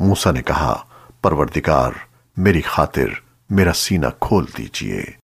मूसा ने कहा परवरदिगार मेरी खातिर मेरा सीना खोल दीजिए।